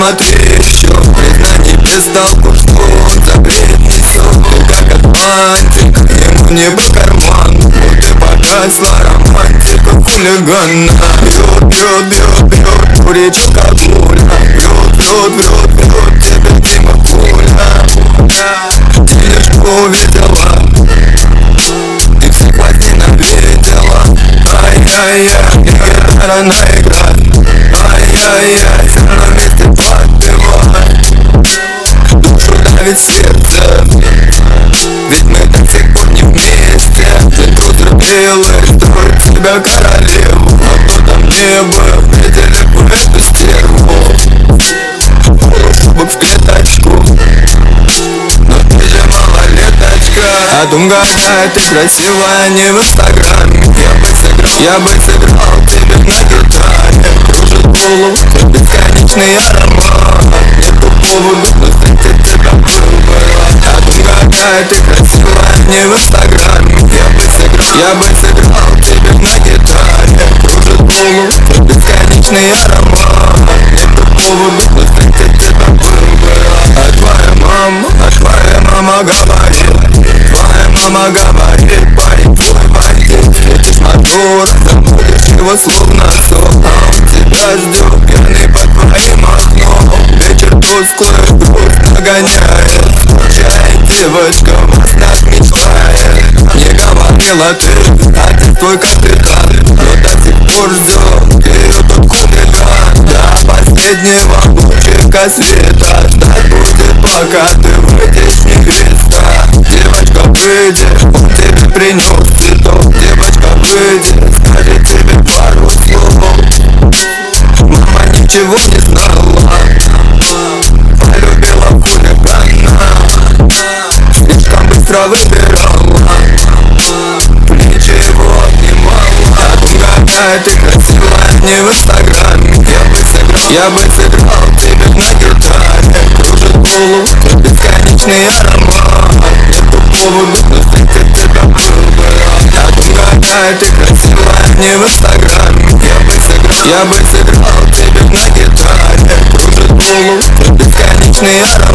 посмотри еще Признаний без толку, что он загреет несет Как Атлантик, ему не по карману и погасла романтика хулигана Бьет, бьет, бьет, бьет, куричек как муля Бьет, бьет, бьет, бьет, тебе мимо пуля что увидела Ты все плотина видела Ай-яй-яй, гитара наиграет Ай-яй-яй, Давит сердце. Ведь мы сих пор не вместе. Ты тут рубилась, строит себя королеву. А потом не был, видели бы эту стерву Полушубок в клеточку. Но ты же малолеточка. А думгая, ты красивая не в инстаграме. Я бы сыграл, я бы сыграл тебе на гитаре. Кружит голову бесконечный аромат думгая, ты красивая не в инстаграме. Я бы сыграл, я бы сыграл тебе на гитаре. Кружит голову бесконечный аромат. Нету повода встретить тебя было А твоя мама, а твоя мама говорит Твоя мама говорит, парень твой бандит Светишь мотор, забудешь его словно сон А он тебя ждет, пьяный под твоим окном. Ветер тусклый, грусть нагоняет Скучает девочка, во снах мечтает. Не говорила ты, а ты твой капитан. Но до сих пор ждет, ее тут До последнего лучика света Ждать будет, пока ты выйдешь невеста Девочка, выйди, он тебе принес цветок. Девочка, выйди, скажет тебе пару слов. Мама ничего не знала быстро выбирала Ничего не мало Какая ты красивая не в инстаграме Я бы сыграл, я бы сыграл тебя на гитаре Кружит полу бесконечный аромат Поводу встретить тебя первый раз Какая ты красивая не в инстаграме Я бы сыграл, я бы сыграл тебя на гитаре Кружит полу бесконечный аромат